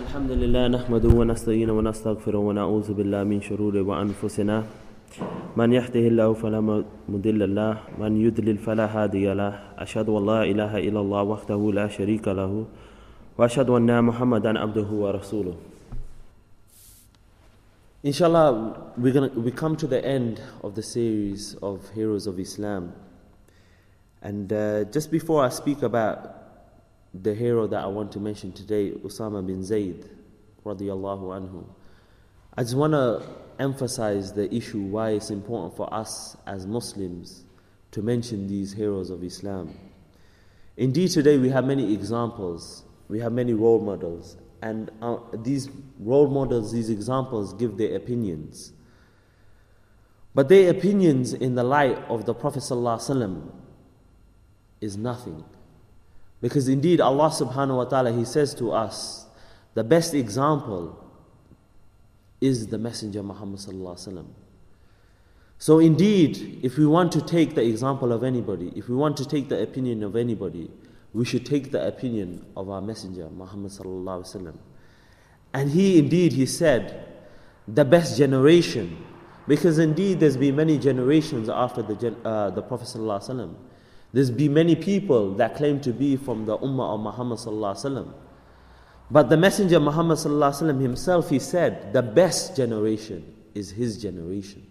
الحمد لله نحمده ونستعينه ونستغفره ونعوذ بالله من شرور وأنفسنا من يهده الله فلا مضل له من يضلل فلا هادي له. أشهد أن لا إله إلا الله وحده لا شريك له وأشهد أن محمدا عبده ورسوله. Inshallah, we're gonna, we come to the end of the series of Heroes of Islam. And uh, just before I speak about the hero that I want to mention today, Usama bin Zayd, radiallahu anhu, I just want to emphasize the issue why it's important for us as Muslims to mention these heroes of Islam. Indeed, today we have many examples, we have many role models, and uh, these role models, these examples give their opinions. But their opinions in the light of the Prophet ﷺ is nothing. Because indeed Allah subhanahu wa ta'ala He says to us, the best example is the Messenger Muhammad sallallahu So indeed, if we want to take the example of anybody, if we want to take the opinion of anybody, we should take the opinion of our messenger Muhammad sallallahu alaihi wasallam. And he indeed he said, the best generation, because indeed there's been many generations after the uh, the Prophet sallallahu alaihi wasallam. There's been many people that claim to be from the ummah of Muhammad sallallahu. But the messenger Muhammad sallallahu himself he said, the best generation is his generation.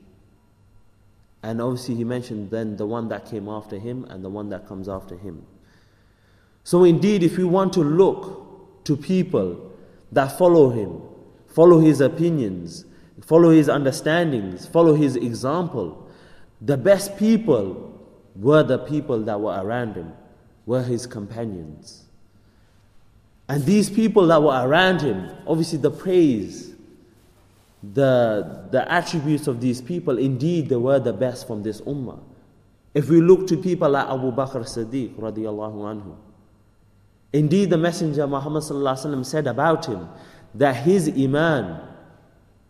And obviously he mentioned then the one that came after him and the one that comes after him. So, indeed, if we want to look to people that follow him, follow his opinions, follow his understandings, follow his example, the best people were the people that were around him, were his companions. And these people that were around him, obviously, the praise, the, the attributes of these people, indeed, they were the best from this ummah. If we look to people like Abu Bakr Siddiq, radiallahu anhu, Indeed, the Messenger Muhammad said about him that his iman,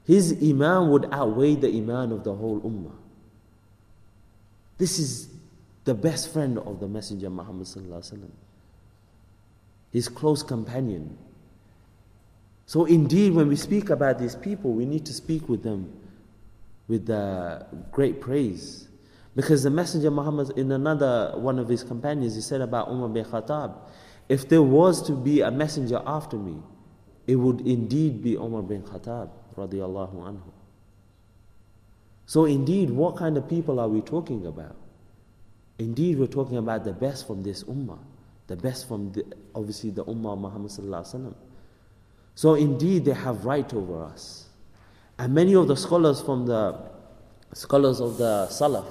his iman would outweigh the iman of the whole ummah. This is the best friend of the Messenger Muhammad his close companion. So indeed, when we speak about these people, we need to speak with them with uh, great praise. Because the Messenger Muhammad, in another one of his companions, he said about Umar bin Khattab, if there was to be a messenger after me, it would indeed be Umar bin Khattab. So indeed, what kind of people are we talking about? Indeed, we're talking about the best from this ummah, the best from the, obviously the ummah of Muhammad. So indeed, they have right over us. And many of the scholars from the scholars of the Salaf,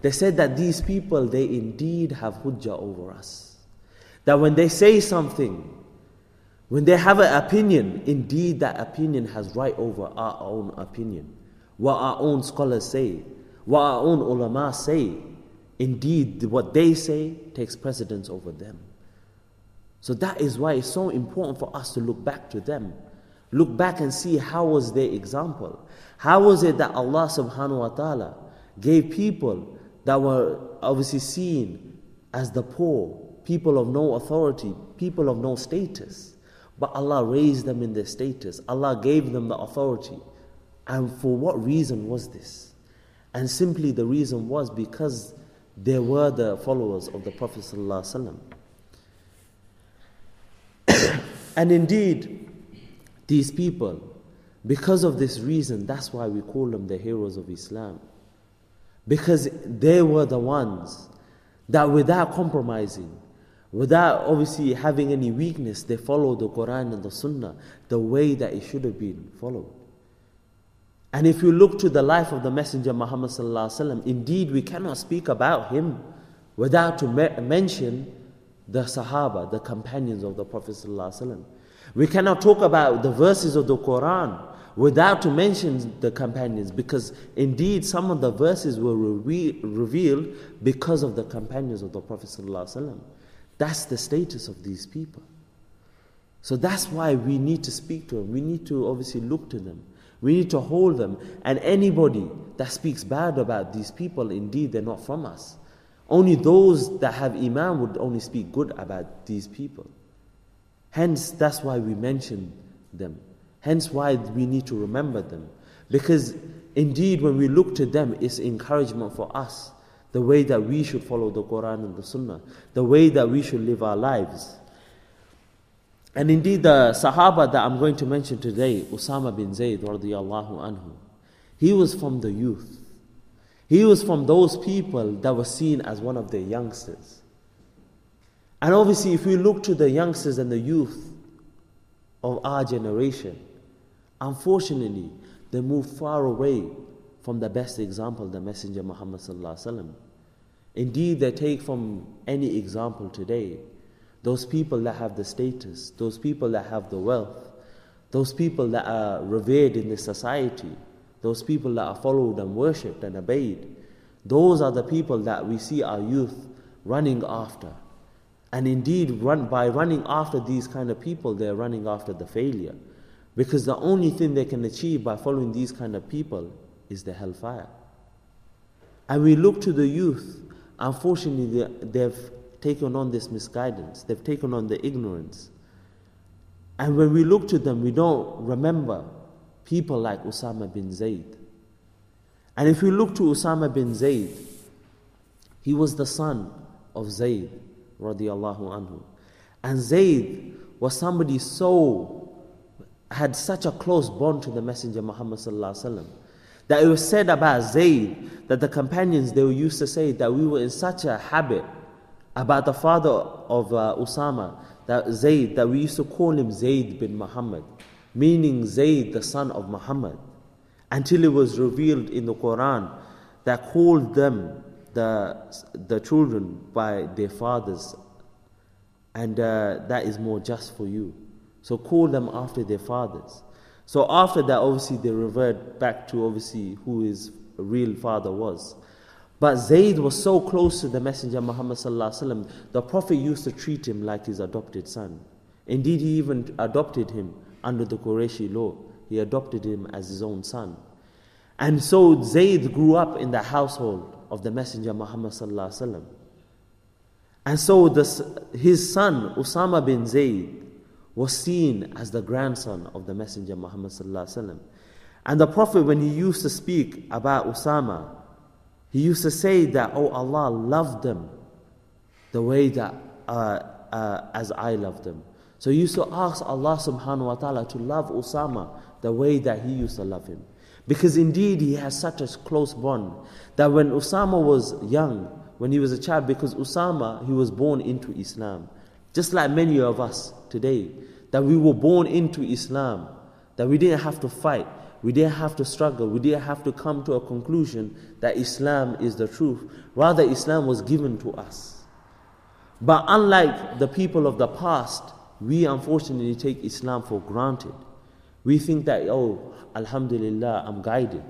they said that these people, they indeed have hujjah over us. That when they say something, when they have an opinion, indeed that opinion has right over our own opinion. What our own scholars say, what our own ulama say, indeed what they say takes precedence over them. So that is why it's so important for us to look back to them. Look back and see how was their example. How was it that Allah subhanahu wa ta'ala gave people that were obviously seen as the poor, people of no authority, people of no status. But Allah raised them in their status. Allah gave them the authority. And for what reason was this? And simply the reason was because they were the followers of the Prophet. and indeed, these people, because of this reason, that's why we call them the heroes of Islam. Because they were the ones that without compromising, Without obviously having any weakness, they follow the Quran and the Sunnah the way that it should have been followed. And if you look to the life of the Messenger Muhammad, indeed we cannot speak about him without to me- mention the Sahaba, the companions of the Prophet. We cannot talk about the verses of the Quran without to mention the companions because indeed some of the verses were re- revealed because of the companions of the Prophet. That's the status of these people. So that's why we need to speak to them. We need to obviously look to them. We need to hold them. And anybody that speaks bad about these people, indeed, they're not from us. Only those that have Iman would only speak good about these people. Hence, that's why we mention them. Hence why we need to remember them. Because indeed, when we look to them, it's encouragement for us. The way that we should follow the Quran and the Sunnah. The way that we should live our lives. And indeed, the Sahaba that I'm going to mention today, Usama bin Zayd radiallahu anhu, he was from the youth. He was from those people that were seen as one of the youngsters. And obviously, if we look to the youngsters and the youth of our generation, unfortunately, they move far away from the best example, the Messenger Muhammad. Indeed, they take from any example today those people that have the status, those people that have the wealth, those people that are revered in the society, those people that are followed and worshipped and obeyed. Those are the people that we see our youth running after. And indeed, run, by running after these kind of people, they're running after the failure. Because the only thing they can achieve by following these kind of people is the hellfire. And we look to the youth, unfortunately, they've taken on this misguidance, they've taken on the ignorance. And when we look to them, we don't remember people like Osama bin Zayd. And if we look to Osama bin Zayd, he was the son of Zayd radiallahu anhu. And Zayd was somebody so had such a close bond to the Messenger Muhammad sallallahu alaihi wasallam that it was said about Zayd that the companions they used to say that we were in such a habit about the father of uh, Usama that Zayd that we used to call him Zayd bin Muhammad meaning Zayd the son of Muhammad until it was revealed in the Quran that called them the, the children by their fathers. And uh, that is more just for you. So call them after their fathers. So after that obviously they revert back to obviously who his real father was but Zayd was so close to the Messenger Muhammad the Prophet used to treat him like his adopted son. Indeed, he even adopted him under the Qurayshi law. He adopted him as his own son. And so Zayd grew up in the household of the Messenger Muhammad And so this, his son Usama bin Zayd was seen as the grandson of the Messenger Muhammad And the Prophet, when he used to speak about Usama, he used to say that, Oh Allah, love them the way that uh, uh, as I love them. So he used to ask Allah subhanahu wa ta'ala to love Usama the way that he used to love him. Because indeed he has such a close bond that when Usama was young, when he was a child, because Usama, he was born into Islam. Just like many of us today, that we were born into Islam, that we didn't have to fight. We didn't have to struggle. We didn't have to come to a conclusion that Islam is the truth. Rather, Islam was given to us. But unlike the people of the past, we unfortunately take Islam for granted. We think that, oh, Alhamdulillah, I'm guided.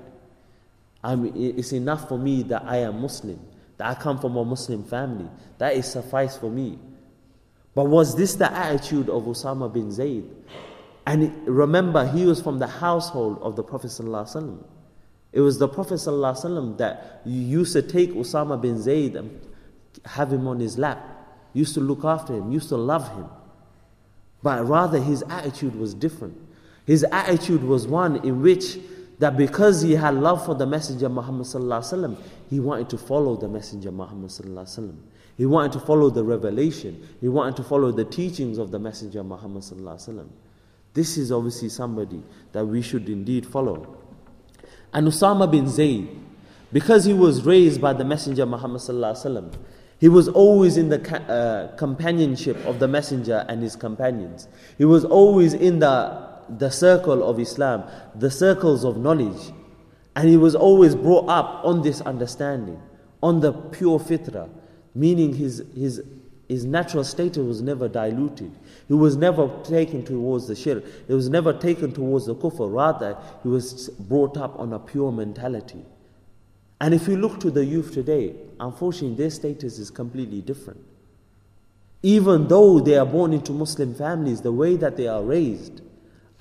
I'm, it's enough for me that I am Muslim, that I come from a Muslim family. That is suffice for me. But was this the attitude of Osama bin Zayd? And remember, he was from the household of the Prophet. ﷺ. It was the Prophet ﷺ that used to take Osama bin Zayd and have him on his lap, used to look after him, used to love him. But rather, his attitude was different. His attitude was one in which that because he had love for the Messenger Muhammad ﷺ, he wanted to follow the Messenger Muhammad ﷺ. He wanted to follow the revelation. He wanted to follow the teachings of the Messenger Muhammad ﷺ. This is obviously somebody that we should indeed follow. And Usama bin Zayd, because he was raised by the Messenger Muhammad he was always in the uh, companionship of the Messenger and his companions. He was always in the, the circle of Islam, the circles of knowledge. And he was always brought up on this understanding, on the pure fitrah, meaning his, his, his natural status was never diluted. He was never taken towards the shirk. He was never taken towards the kufr. Rather, he was brought up on a pure mentality. And if you look to the youth today, unfortunately, their status is completely different. Even though they are born into Muslim families, the way that they are raised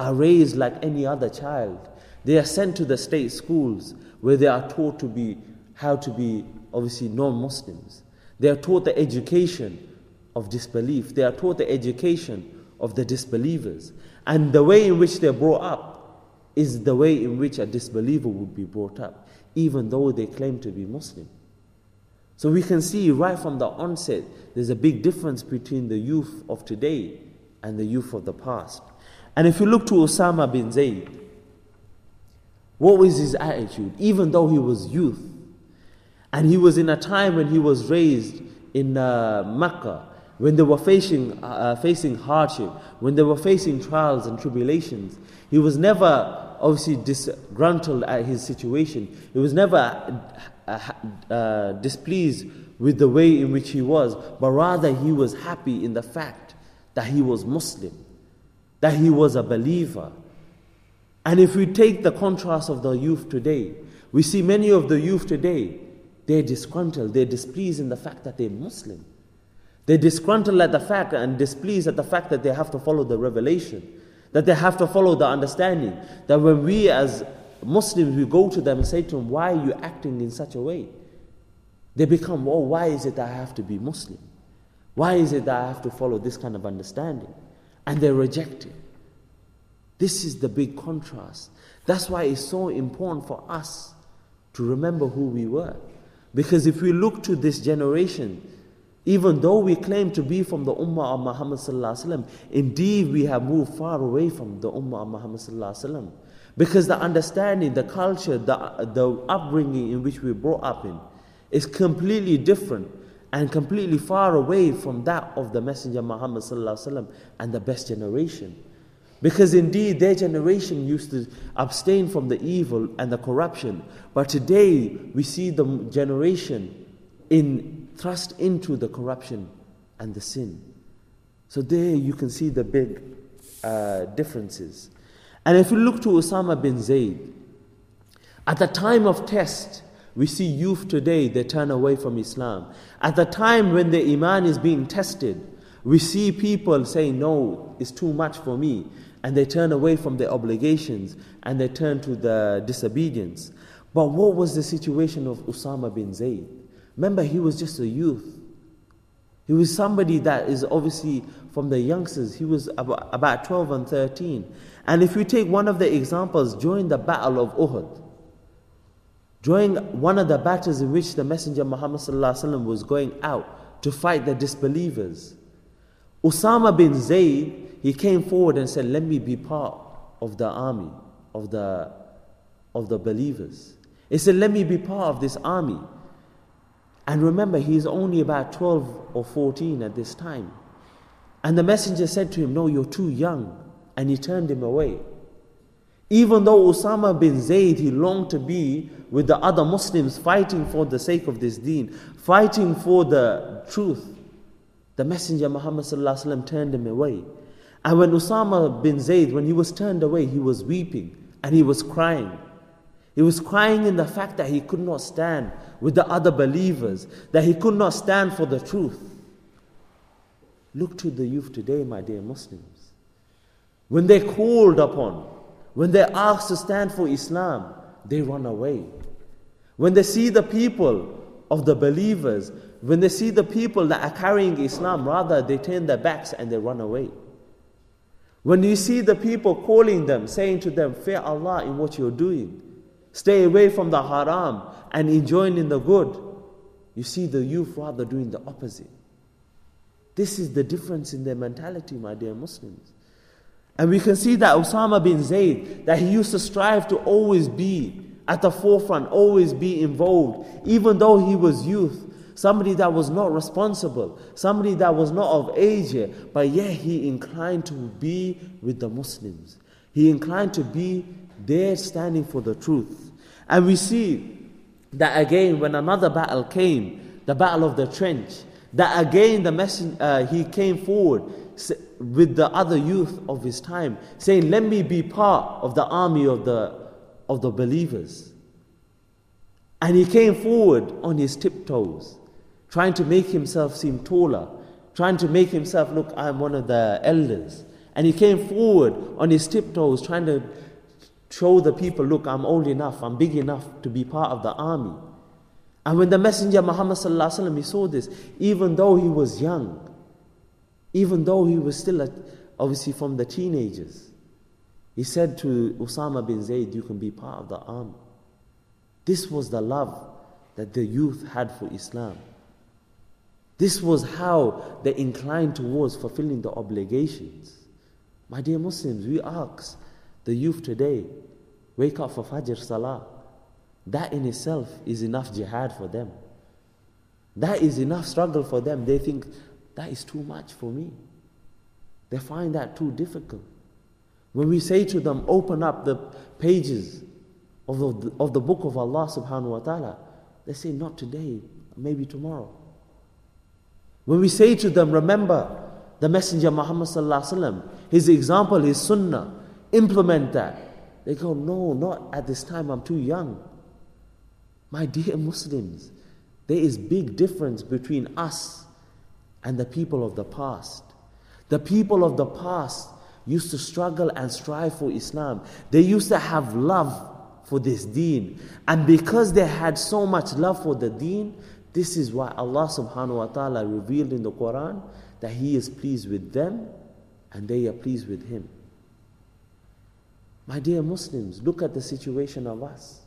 are raised like any other child. They are sent to the state schools where they are taught to be how to be obviously non-Muslims. They are taught the education of disbelief. They are taught the education of the disbelievers. And the way in which they're brought up is the way in which a disbeliever would be brought up, even though they claim to be Muslim. So we can see right from the onset, there's a big difference between the youth of today and the youth of the past. And if you look to Osama bin Zayd, what was his attitude? Even though he was youth, and he was in a time when he was raised in uh, Mecca, when they were facing, uh, uh, facing hardship, when they were facing trials and tribulations, he was never obviously disgruntled at his situation. He was never uh, uh, displeased with the way in which he was, but rather he was happy in the fact that he was Muslim, that he was a believer. And if we take the contrast of the youth today, we see many of the youth today, they're disgruntled, they're displeased in the fact that they're Muslim. They're disgruntled at the fact and displeased at the fact that they have to follow the revelation, that they have to follow the understanding. That when we as Muslims, we go to them and say to them, Why are you acting in such a way? They become, Oh, why is it that I have to be Muslim? Why is it that I have to follow this kind of understanding? And they reject it. This is the big contrast. That's why it's so important for us to remember who we were. Because if we look to this generation, even though we claim to be from the Ummah of Muhammad sallallahu indeed we have moved far away from the Ummah of Muhammad sallallahu because the understanding, the culture, the, the upbringing in which we brought up in is completely different and completely far away from that of the Messenger Muhammad sallallahu and the best generation. Because indeed their generation used to abstain from the evil and the corruption, but today we see the generation in thrust into the corruption and the sin. So there you can see the big uh, differences. And if you look to Osama bin Zayd, at the time of test, we see youth today, they turn away from Islam. At the time when the Iman is being tested, we see people saying, No, it's too much for me. And they turn away from their obligations and they turn to the disobedience. But what was the situation of Osama bin Zayd? Remember, he was just a youth. He was somebody that is obviously from the youngsters. He was about, about 12 and 13. And if you take one of the examples during the Battle of Uhud, during one of the battles in which the Messenger Muhammad was going out to fight the disbelievers, Osama bin Zayd, he came forward and said, Let me be part of the army, of the, of the believers. He said, Let me be part of this army. And remember, he's only about 12 or 14 at this time. And the messenger said to him, No, you're too young. And he turned him away. Even though Osama bin Zayd, he longed to be with the other Muslims fighting for the sake of this deen, fighting for the truth, the Messenger Muhammad turned him away. And when Osama bin Zayd, when he was turned away, he was weeping and he was crying. He was crying in the fact that he could not stand with the other believers, that he could not stand for the truth. Look to the youth today, my dear Muslims. When they're called upon, when they're asked to stand for Islam, they run away. When they see the people of the believers, when they see the people that are carrying Islam, rather they turn their backs and they run away. When you see the people calling them, saying to them, Fear Allah in what you're doing, Stay away from the haram and enjoying in the good. You see the youth rather doing the opposite. This is the difference in their mentality, my dear Muslims. And we can see that Osama bin Zayd, that he used to strive to always be at the forefront, always be involved, even though he was youth, somebody that was not responsible, somebody that was not of age yet, but yet he inclined to be with the Muslims. He inclined to be there standing for the truth. And we see that again when another battle came, the battle of the trench, that again the messenger, uh, he came forward with the other youth of his time, saying, Let me be part of the army of the, of the believers. And he came forward on his tiptoes, trying to make himself seem taller, trying to make himself look, I'm one of the elders. And he came forward on his tiptoes, trying to show the people, look, I'm old enough, I'm big enough to be part of the army. And when the Messenger Muhammad he saw this, even though he was young, even though he was still a, obviously from the teenagers, He said to Usama bin Zayd, You can be part of the army. This was the love that the youth had for Islam. This was how they inclined towards fulfilling the obligations. My dear Muslims, we ask the youth today, wake up for Fajr Salah. That in itself is enough jihad for them. That is enough struggle for them. They think that is too much for me. They find that too difficult. When we say to them, open up the pages of the, of the book of Allah subhanahu wa ta'ala, they say, not today, maybe tomorrow. When we say to them, remember the Messenger Muhammad sallallahu alaihi wasallam, his example, his sunnah, implement that. They go, no, not at this time, I'm too young. My dear Muslims, there is big difference between us and the people of the past. The people of the past used to struggle and strive for Islam. They used to have love for this deen. And because they had so much love for the deen, this is why Allah subhanahu wa ta'ala revealed in the Quran that He is pleased with them and they are pleased with Him. My dear Muslims, look at the situation of us.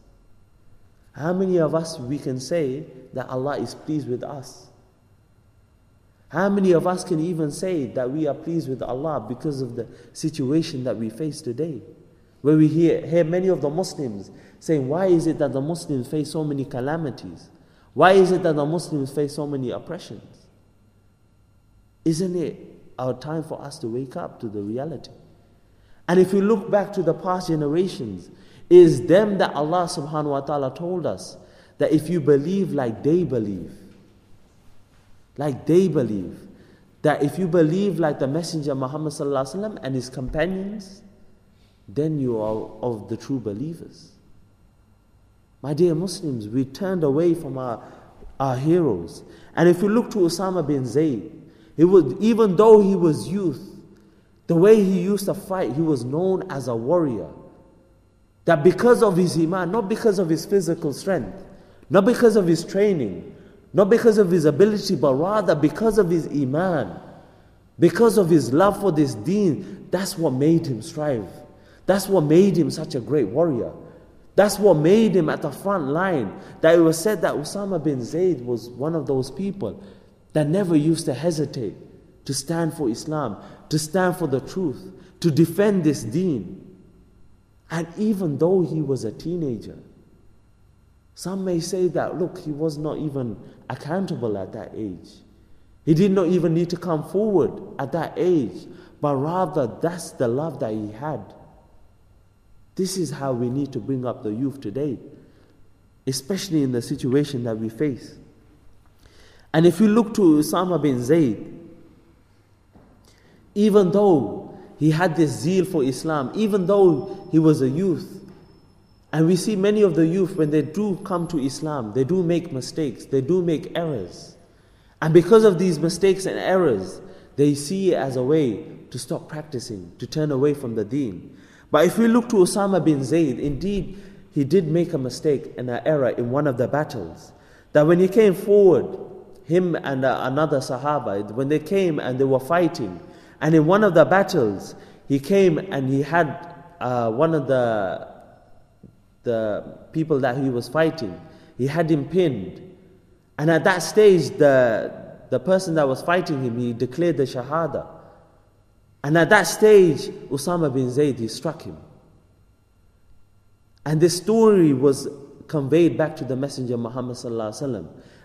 How many of us we can say that Allah is pleased with us? How many of us can even say that we are pleased with Allah because of the situation that we face today? Where we hear, hear many of the Muslims saying, Why is it that the Muslims face so many calamities? Why is it that the Muslims face so many oppressions? Isn't it our time for us to wake up to the reality? And if you look back to the past generations, is them that Allah subhanahu wa ta'ala told us that if you believe like they believe, like they believe, that if you believe like the Messenger Muhammad sallallahu and his companions, then you are of the true believers. My dear Muslims, we turned away from our, our heroes. And if you look to Osama bin Zayd, he was, even though he was youth, the way he used to fight, he was known as a warrior. That because of his iman, not because of his physical strength, not because of his training, not because of his ability, but rather because of his iman, because of his love for this deen, that's what made him strive. That's what made him such a great warrior. That's what made him at the front line. That it was said that Osama bin Zayd was one of those people that never used to hesitate to stand for Islam, to stand for the truth, to defend this deen. And even though he was a teenager, some may say that, look, he was not even accountable at that age. He did not even need to come forward at that age, but rather that's the love that he had. This is how we need to bring up the youth today, especially in the situation that we face. And if you look to Osama bin Zayd, even though he had this zeal for Islam, even though he was a youth, and we see many of the youth, when they do come to Islam, they do make mistakes, they do make errors. And because of these mistakes and errors, they see it as a way to stop practicing, to turn away from the deen. But if we look to Osama bin Zayd, indeed, he did make a mistake and an error in one of the battles. That when he came forward, him and uh, another Sahaba, when they came and they were fighting, and in one of the battles, he came and he had uh, one of the the people that he was fighting. He had him pinned. And at that stage, the, the person that was fighting him, he declared the Shahada. And at that stage, Usama bin Zayd, he struck him. And this story was conveyed back to the Messenger Muhammad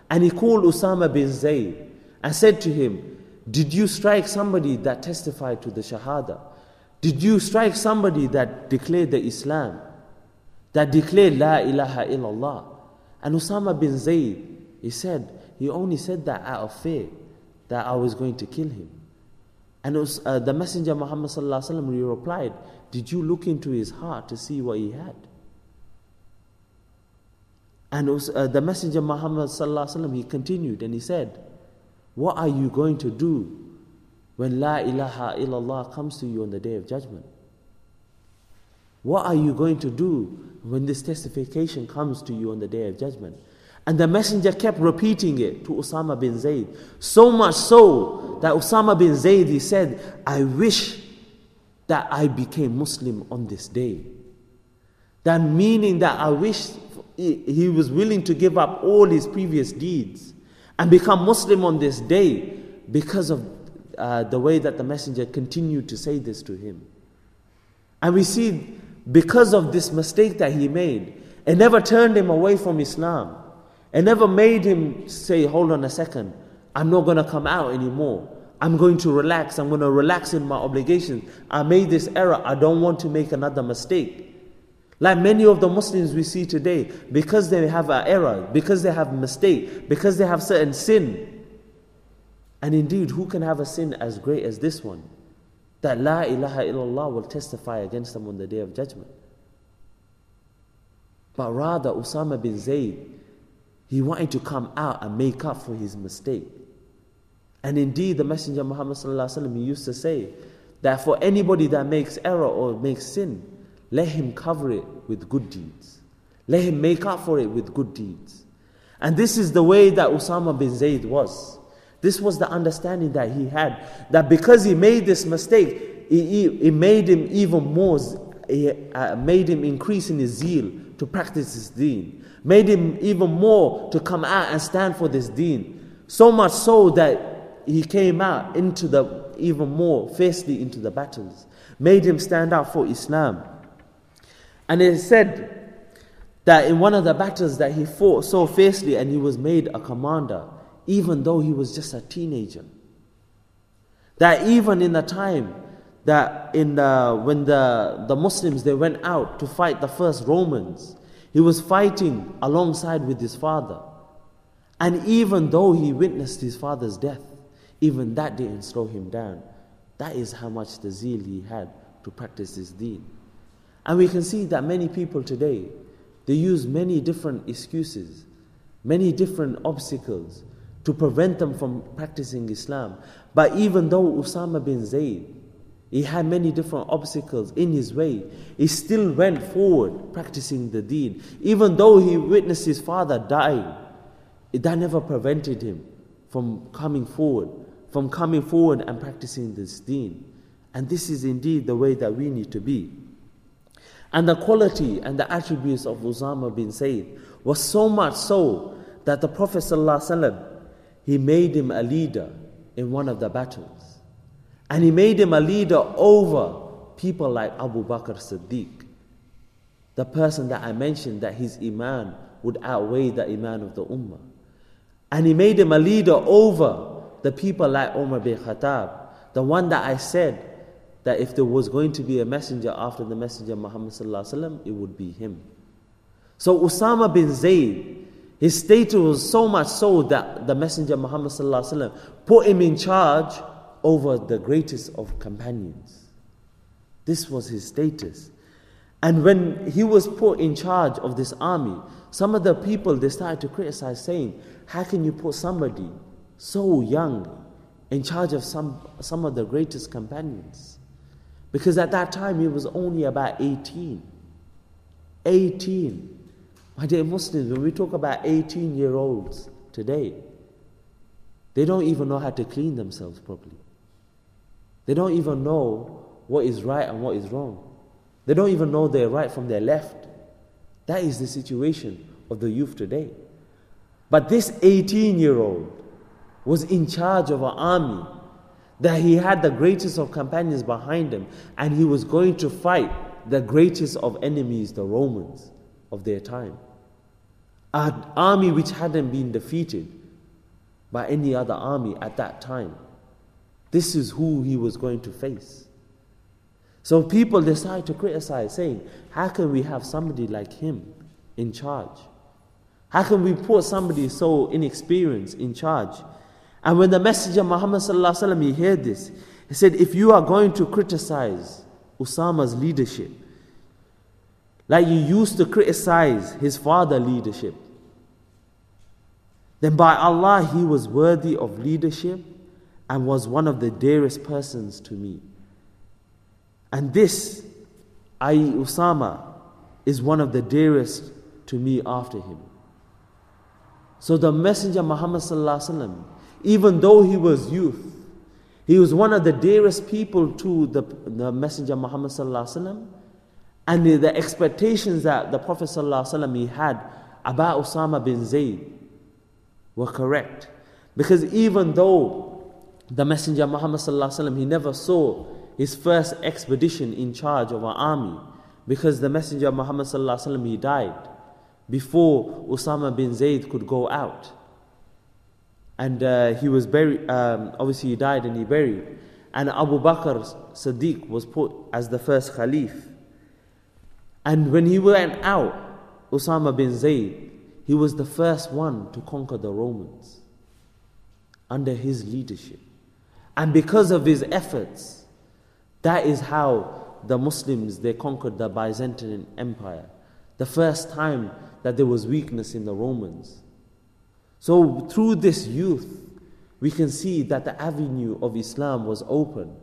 And he called Usama bin Zayd and said to him, Did you strike somebody that testified to the Shahada? Did you strike somebody that declared the Islam? that declared La ilaha illallah. And Usama bin Zayd, he said, he only said that out of fear that I was going to kill him. And was, uh, the Messenger Muhammad replied, Did you look into his heart to see what he had? And was, uh, the Messenger Muhammad he continued and he said, What are you going to do when La ilaha illallah comes to you on the day of judgment? What are you going to do when this testification comes to you on the day of judgment? And the messenger kept repeating it to Usama bin Zayd. So much so that Usama bin Zayd he said, I wish that I became Muslim on this day. That meaning that I wish he was willing to give up all his previous deeds and become Muslim on this day because of uh, the way that the messenger continued to say this to him. And we see because of this mistake that he made, it never turned him away from Islam. It never made him say, Hold on a second, I'm not going to come out anymore. I'm going to relax. I'm going to relax in my obligations. I made this error. I don't want to make another mistake. Like many of the Muslims we see today, because they have an error, because they have mistake, because they have certain sin. And indeed, who can have a sin as great as this one? That La ilaha illallah will testify against them on the day of judgment. But rather, Osama bin Zayd, he wanted to come out and make up for his mistake. And indeed, the Messenger Muhammad he used to say that for anybody that makes error or makes sin, let him cover it with good deeds. Let him make up for it with good deeds. And this is the way that Osama bin Zayd was. This was the understanding that he had. That because he made this mistake, it, made him even more, it uh, made him increase in his zeal to practice his deen. Made him even more to come out and stand for this deen. So much so that he came out into the, even more fiercely into the battles. Made him stand out for Islam. And it is said that in one of the battles that he fought so fiercely and he was made a commander, even though he was just a teenager. That even in the time that in the, when the, the Muslims they went out to fight the first Romans, he was fighting alongside with his father. And even though he witnessed his father's death, even that didn't slow him down. That is how much the zeal he had to practice his deen. And we can see that many people today, they use many different excuses, many different obstacles to prevent them from practicing Islam. But even though Usama bin Zayd, he had many different obstacles in his way, he still went forward practicing the deen. Even though he witnessed his father dying, that never prevented him from coming forward, from coming forward and practicing this deen. And this is indeed the way that we need to be. And the quality and the attributes of Usama bin Zayd was so much so that the Prophet ﷺ, he made him a leader in one of the battles. And he made him a leader over people like Abu Bakr Siddiq, the person that I mentioned that his iman would outweigh the iman of the ummah. And he made him a leader over the people like Umar bin Khattab, the one that I said that if there was going to be a messenger after the messenger Muhammad it would be him. So Usama bin Zayd, his status was so much so that the messenger Muhammad put him in charge over the greatest of companions. This was his status. And when he was put in charge of this army, some of the people they started to criticize, saying, How can you put somebody so young in charge of some, some of the greatest companions? Because at that time he was only about 18. 18. My dear Muslims, when we talk about 18 year olds today, they don't even know how to clean themselves properly. They don't even know what is right and what is wrong. They don't even know their right from their left. That is the situation of the youth today. But this 18 year old was in charge of an army that he had the greatest of companions behind him and he was going to fight the greatest of enemies, the Romans of their time. An army which hadn't been defeated by any other army at that time. This is who he was going to face. So people decide to criticize, saying, How can we have somebody like him in charge? How can we put somebody so inexperienced in charge? And when the Messenger Muhammad sallallahu he heard this, he said, if you are going to criticize Usama's leadership, like you used to criticize his father leadership, then by Allah he was worthy of leadership and was one of the dearest persons to me. And this, i.e., Usama, is one of the dearest to me after him. So the Messenger Muhammad even though he was youth, He was one of the dearest people to the, the Messenger Muhammad and the, expectations that the Prophet he had about Osama bin Zayd were correct. Because even though the Messenger Muhammad he never saw his first expedition in charge of an army, because the Messenger Muhammad he died before Osama bin Zayd could go out. And uh, he was buried, um, obviously, he died and he buried. And Abu Bakr Siddiq was put as the first Khalif. And when he went out, Osama bin Zayd, he was the first one to conquer the Romans under his leadership. And because of his efforts, that is how the Muslims they conquered the Byzantine Empire. The first time that there was weakness in the Romans. So through this youth, we can see that the avenue of Islam was open.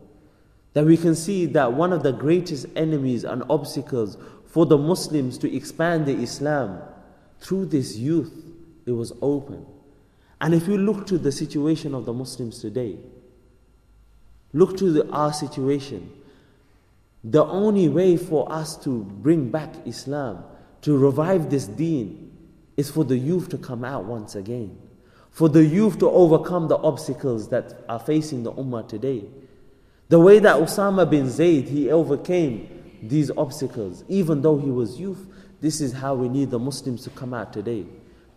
That we can see that one of the greatest enemies and obstacles for the Muslims to expand the Islam through this youth, it was open. And if you look to the situation of the Muslims today, look to the, our situation, the only way for us to bring back Islam, to revive this deen, is for the youth to come out once again. For the youth to overcome the obstacles that are facing the Ummah today. The way that Osama bin Zayd, he overcame these obstacles, even though he was youth. This is how we need the Muslims to come out today,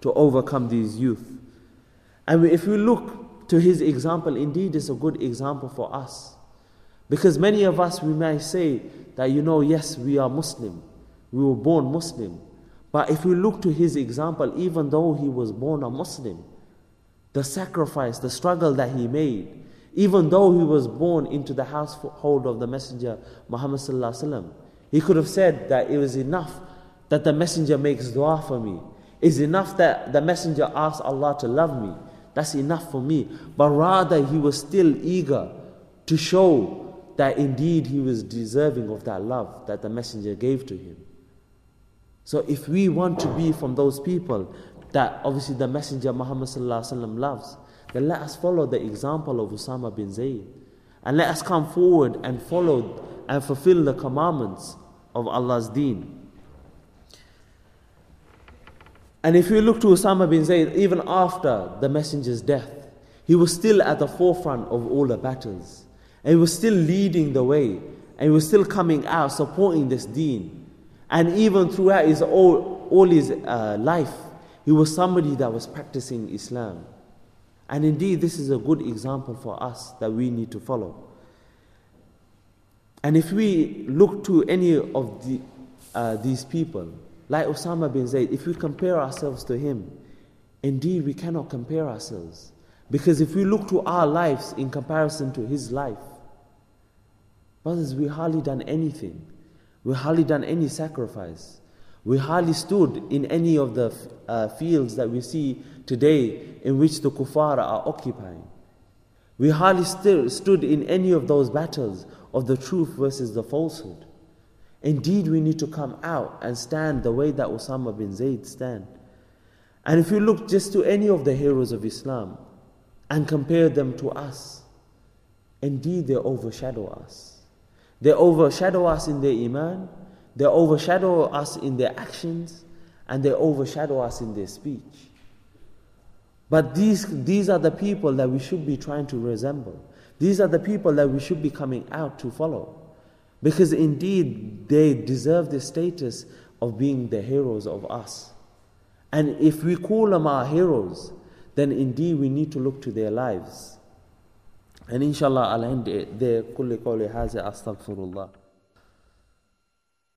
to overcome these youth. And if we look to his example, indeed it's a good example for us. Because many of us, we may say that, you know, yes, we are Muslim. We were born Muslim. But if we look to his example, even though he was born a Muslim, the sacrifice, the struggle that he made, even though he was born into the household of the Messenger Muhammad, he could have said that it was enough that the Messenger makes dua for me. It's enough that the Messenger asks Allah to love me. That's enough for me. But rather, he was still eager to show that indeed he was deserving of that love that the Messenger gave to him. So, if we want to be from those people that obviously the Messenger Muhammad loves, then let us follow the example of Usama bin Zayd. And let us come forward and follow and fulfill the commandments of Allah's deen. And if we look to Osama bin Zayd, even after the messenger's death, he was still at the forefront of all the battles. And he was still leading the way. And he was still coming out, supporting this deen. And even throughout his all, all his uh, life, he was somebody that was practicing Islam. And indeed, this is a good example for us that we need to follow. And if we look to any of the, uh, these people, like Osama bin Zayd, if we compare ourselves to him, indeed we cannot compare ourselves. Because if we look to our lives in comparison to his life, brothers, we hardly done anything. We hardly done any sacrifice. We hardly stood in any of the uh, fields that we see today in which the kuffar are occupying. We hardly st- stood in any of those battles of the truth versus the falsehood. Indeed, we need to come out and stand the way that Osama bin Zayd stand. And if you look just to any of the heroes of Islam and compare them to us, indeed they overshadow us. They overshadow us in their iman, they overshadow us in their actions, and they overshadow us in their speech. But these, these are the people that we should be trying to resemble. These are the people that we should be coming out to follow. Because indeed, they deserve the status of being the heroes of us. And if we call them our heroes, then indeed we need to look to their lives. يعني إن شاء الله على عندي ده كل قولي هذا أستغفر الله.